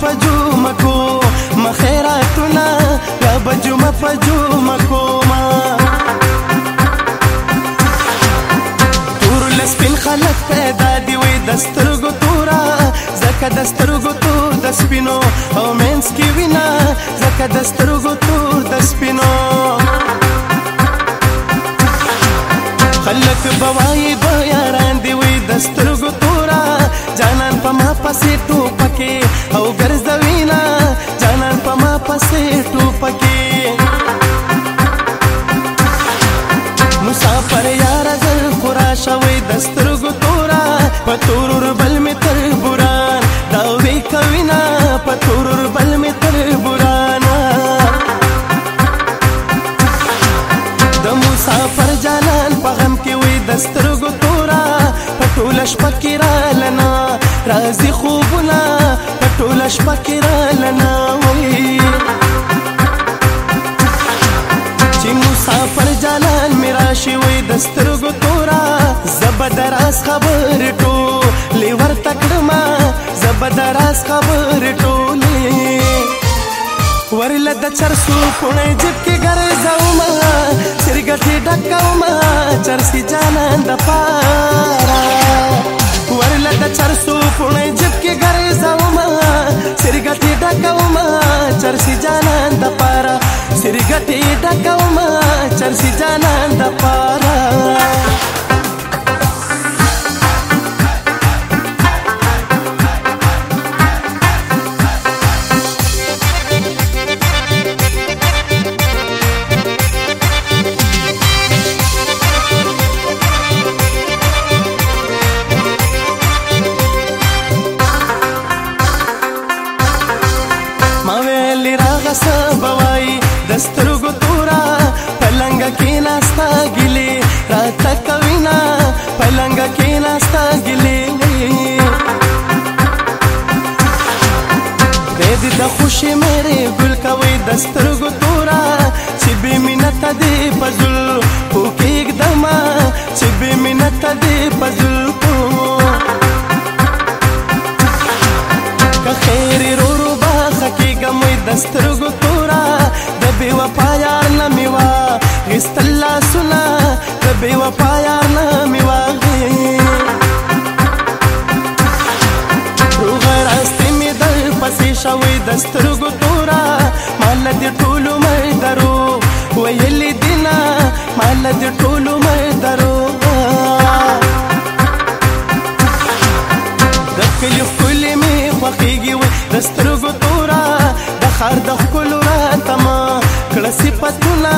فجومکو ما خیراتونه یا بنجو ما فجومکو ما تور لسپین خلق پیدا دی وی دسترګو تورا زکه دسترګو تور د سپینو او مینس کی وینا زکه دسترګو تور د سپینو خلق بوای به یاران دی وی دسترګو تور جانان په ما پسې ټوپکې او ګرځوینا جانان په ما پسې ټوپکې مسافر یار زر خورا شوي دسترګو تورا په تورور بل می تر بوران دا وی کوینا په تورور بل می تر بوران د مسافر جانان په غم کې وې دسترګو تورا په ټول شپه کې را راځي خوبونه په ټوله شپه کې را لناوي چې مسافر جانان مې راشي وي د سترګو تورا زبر د راز خبر ټولې ورته کړما زبر د راز خبر ټولې ورله د چرسو پونه جب کې ګرځاوما سرګټي ډکاوما چرسي جانان د پارا ورلټ چرسو پونه جب کې غره زوما سرګتی ډکوما چرسي جانان د پاره سرګتی ډکوما چرسي جانان د پاره سترګو تورا چې بې مینت دې پزل کو کېګ دما چې بې مینت دې پزل کو که خیر رو رو با خکېګه مې د سترګو تورا د بې وفا یار نه میوا غستل لاسونه د بې وفا یار نه میوا شوی دسترګو تورا مال دې ټولو مې درو ویلې دینا مال دې ټولو مې درو د کلی خپل مې خوخيږي و د سترګو تورا د خار د خپل را تما کړه صفاتونه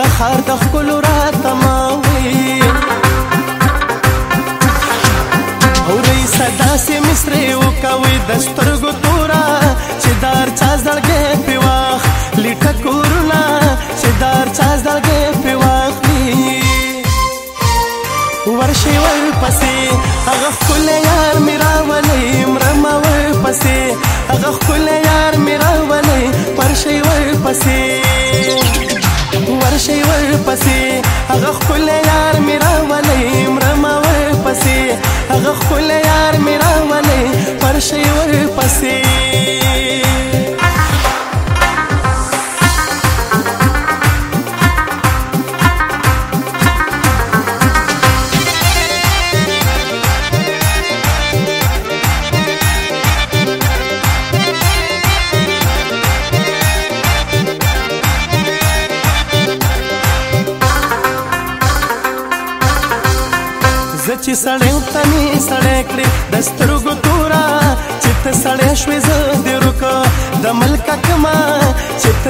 د خار د خپل را تما وی اورې صدا سي مصر او کوي د سترګو تورا چې دار چا زړګې کلی ټکورونه چې دار چاز دلګې په واخلي ورشي ور پسې هغه خپل یار میرا ولې مرما ور پسې هغه خپل یار میرا ولې پرشي ور پسې ورشي ور پسې هغه خپل یار میرا ولې مرما ور پسې هغه خپل یار میرا ولې پرشي ور پسې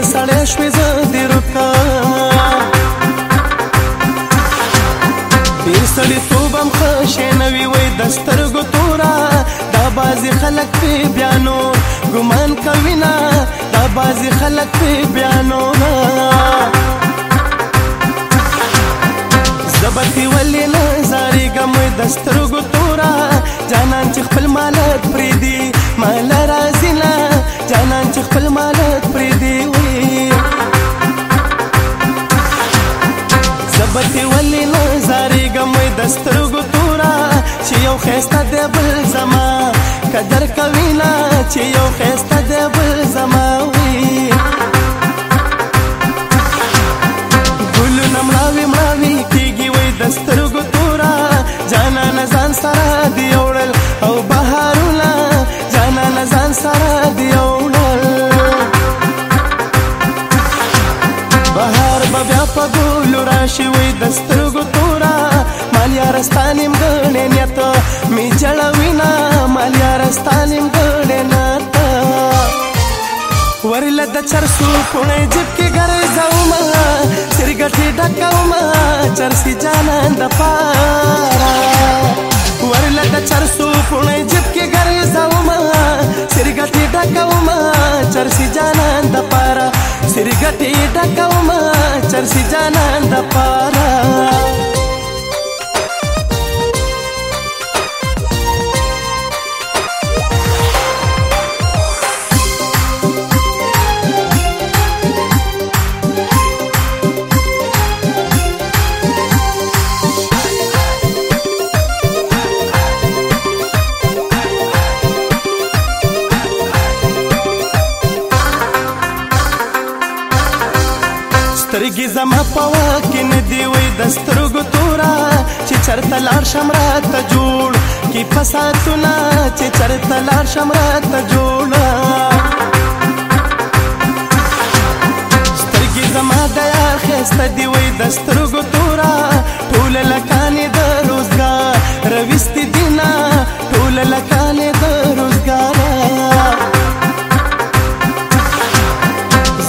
ته سړی شوې زه د روکا بې سړي توبم ښه شی نه وي وی د سترګو توره دا بعضې خلک پې بیا نور ګمان کوي نه دا بعضې خلک پې بیا نور زبتې ولې نه زارېږم د سترګو توره جانان چې خپل مالک پرېږدي مالک محبت ولې نه زارېږم دستر ستانیم ګړې نتا می جړوینا مالیار ستانیم ګړې نتا ورل د چرسو پونه جبکی غر زوما سرګټي ډکوما چرسی جانان د پارا ورل د چرسو پونه جبکی غر زوما سرګټي ډکوما چرسی جانان د پارا سرګټي ډکوما چرسی جانان د پارا سترګو تورا چې چرته لار شم را ته جوړ کې فساتونه چې چرته لار شم را ته جوړ سترګې زما د یار خسته دی وې د سترګو تورا ټول لکانې د روزګار رويستې دینا ټول لکانې د روزګار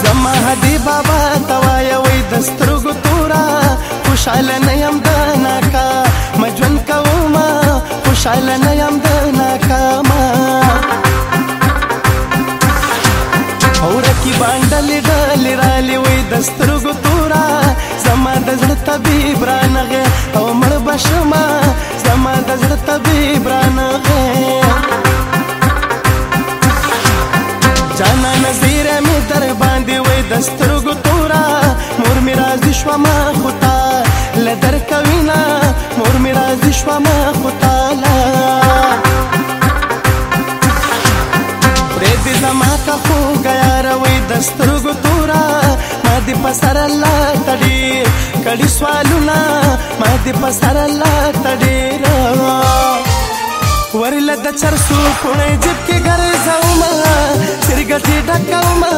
زما هدي بابا توایا وې د سترګو خوشاله نه يم د ناکا مجن کوما خوشاله نه يم د ناکا ما اورکی باندې ډالې را لوي دسترګو تورا زما د زړه طبيب را نغه او مړ بشما زما د زړه طبيب را نغه جانا نظر می در باندې وې دسترګو تورا مور می راز شوا ما خو لدر کوینا مور می راځي شوا ما خو تعالی پرې دې زما ته خو غیا روي دسترګو تورا ما دې پسر الله تډي کړي سوالونه ما دې پسر الله تډي را ورل د چرسو خونه جب کې ګرځاو ما سرګټي ډکاو ما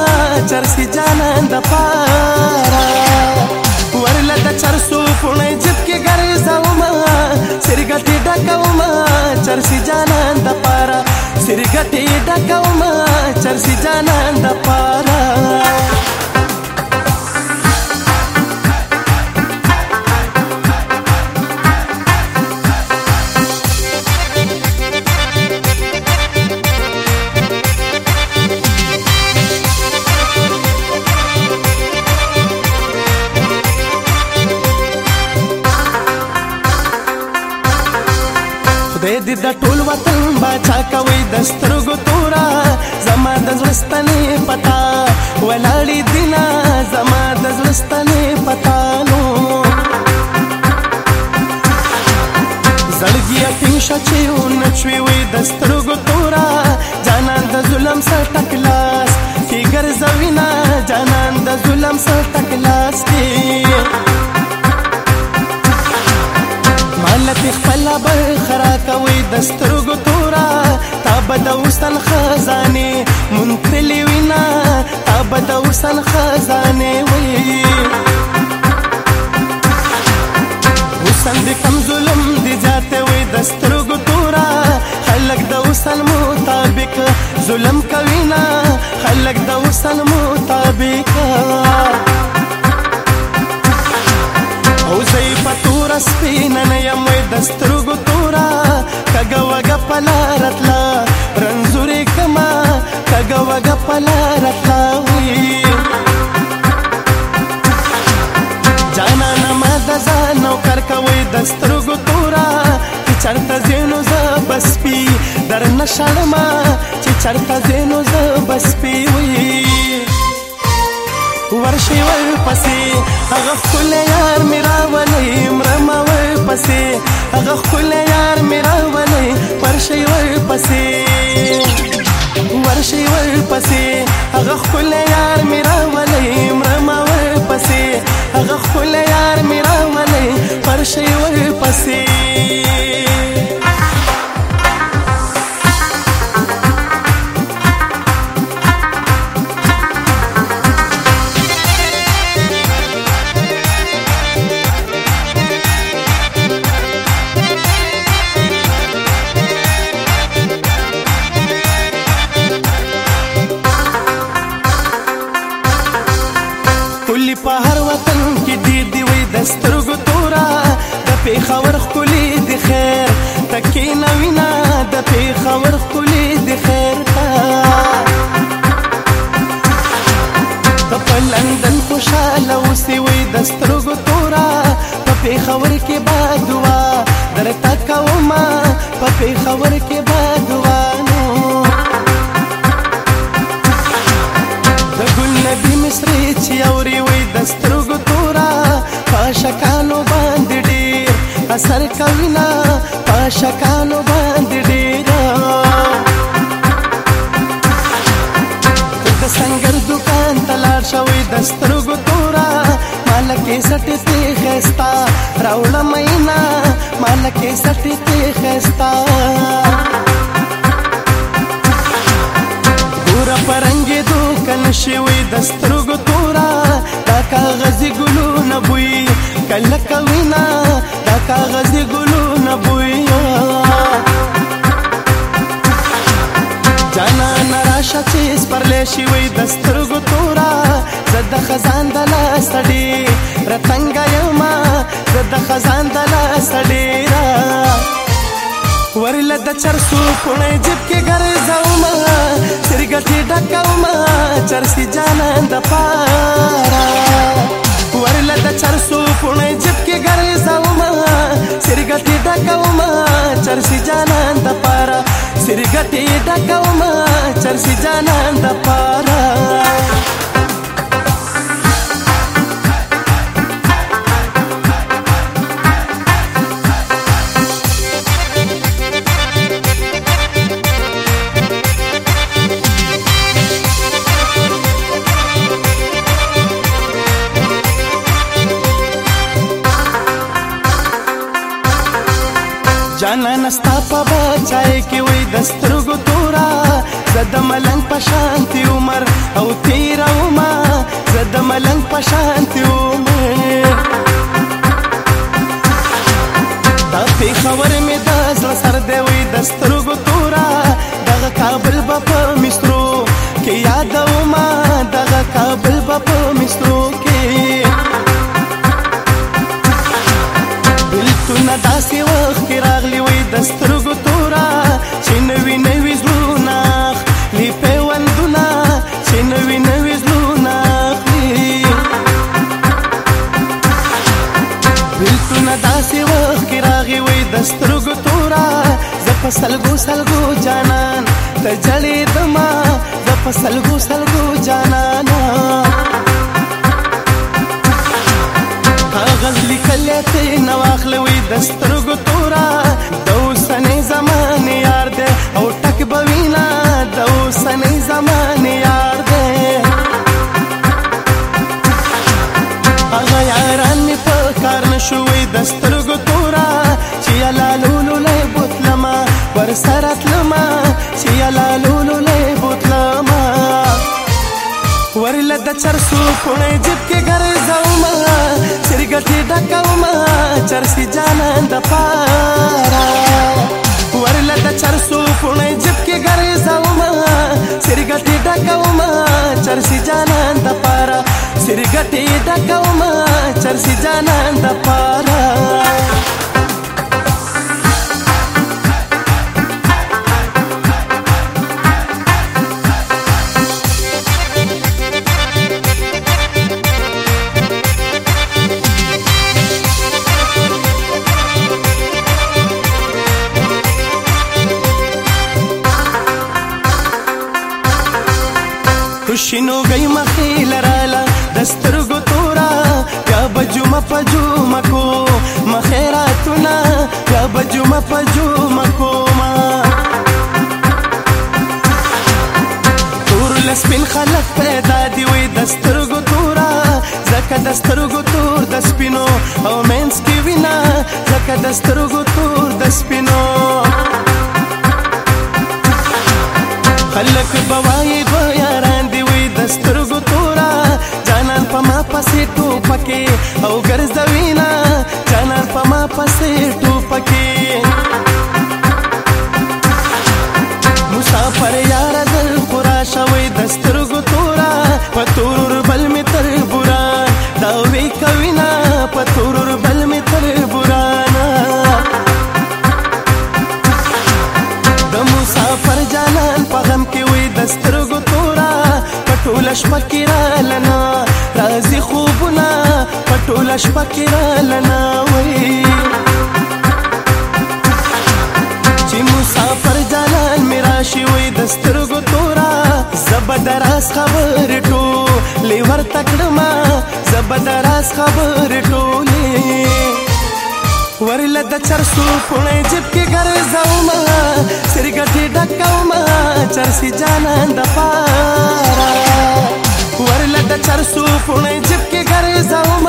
چرسي جانان د پارا वरला तर चरसू पुणे जितके घरी जाऊ मा सिरगती डकाऊ मा चरसी जानांद पारा सिरगती डकाऊ मा चरसी जानांद पारा پیوشه چې و نچوي وي د سترګو تورا جانان د ظلم سر ټکلاس کې ګرځوي نه جانان د ظلم سر ټکلاس کې مالت خپل بر خرا کوي د سترګو تورا تاب د وسن خزانه مونتلې وینا تاب د وسن خزانه وي وسن دې کم وي د سترګو تورا خلک د وصل مطابق ظلم کوي نه خلک د وصل مطابق او زی پتور سپین نه یم وي د سترګو تورا کګه وګه پلارتلا رنزوري کما کګه وګه پلارتلا وي جانا نما د ځان نو کر کوي د سترګو تورا چرته زینو زه بس پی در نشړما چې چرته زینو زه بس پی وی ورشي ور پسې هغه خپل یار میرا ولې مرما ور پسې هغه خپل یار میرا ولې ورشي ور پسې ورشي ور پسې هغه خپل یار میرا ولې مرما ور پسې هغه خپل یار میرا منه پرشي ور پسې په لندن خوشاله اوسې وې د سترګو تورا په پیښور کې به دعا درته کومه په پیښور کې به دعا نو د ګل نبی مصری چې اوري وې د سترګو تورا په شکانو باندې ډېر اثر کوي نه په شکانو مالکې سټې ته خستا راوړ مینا مالکې سټې ته خستا ګور پرنګې دوکن شوی دسترګو تورا دا کاغذ ګلو نه بوي کله کوینا دا کاغذ ګلو نه بوي جانا نراشه چې سپرلې شوی دسترګو تورا د خزان د لاستړي رتنګ یما د خزان د لاستړي را ورل د چرسو پونه جب کې ګر زوما سرګټي ډکوما چرسي جانان د پارا ورل د چرسو پونه جب کې ګر زوما سرګټي ډکوما چرسي جانان د پارا سرګټي ډکوما چرسي جانان د پارا دسترګو تورا زد ملنګ پشانتی عمر او تیر عمر زد ملنګ پشانتی عمر دا په خبر می دا زړه سر دی وې دسترګو تورا دغه کابل په مسترو کې یاد عمر دغه کابل په مسترو کې داسې وخت راغلی وي دسترګو پسلګو سلګو جانان د جلې دما د پسلګو سلګو جانان هغه لیکلې ته نو اخلوي دستر در سره تلما چې یلا لولولې بوتلما ورله د چرسو پونه جب کې غر زوما سرګټي ډکوما چرسي جانان د پارا ورله د چرسو پونه جب کې غر زوما سرګټي ډکوما چرسي جانان د پارا سرګټي ډکوما چرسي جانان د پارا شنو غي مخي لرالا دسترګو تورا یا بجوم پجو مکو مخیراتنا یا بجوم پجو مکو ما تور لسبین خلق پیدا دی وی دسترګو تورا زکه دسترګو تور د سپینو او مینس کی وینا زکه دسترګو تور د سپینو خلق بوایې پکې او ګرځوینا چنار په ما پسې ټوپکې مسافر یار زل خورا شوی دسترګو تورا په تور بل می تر بوران دا وی کوینا په تور بل می تر بوران د مسافر جانان په غم کې وی دسترګو تورا په ټول شپه کې را لنا ټول شپه کې را لناوي چې مسافر جلال میرا شي وي د سترګو تورا زبردست خبر ټولې ورته کړما زبردست خبر ټولې ورله د چرسو پونه جب کې ګرځاو ما سرګټي ډکاو ما چرسي جانان د پاره ಚರ್ಸು ಪುಣೆ ಚಿಪ್ಕೆ ಕರೆ ಸೌಮ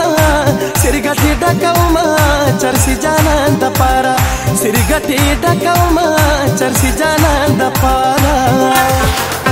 ಸಿರಿಗತಿ ಡಕೌಮ ಚರ್ಸಿ ಜಾನಂದ ಪಾರ ಸಿರಿಗತಿ ಡಕೌಮ ಚರ್ಸಿ ಜಾನಂದ ಪಾರ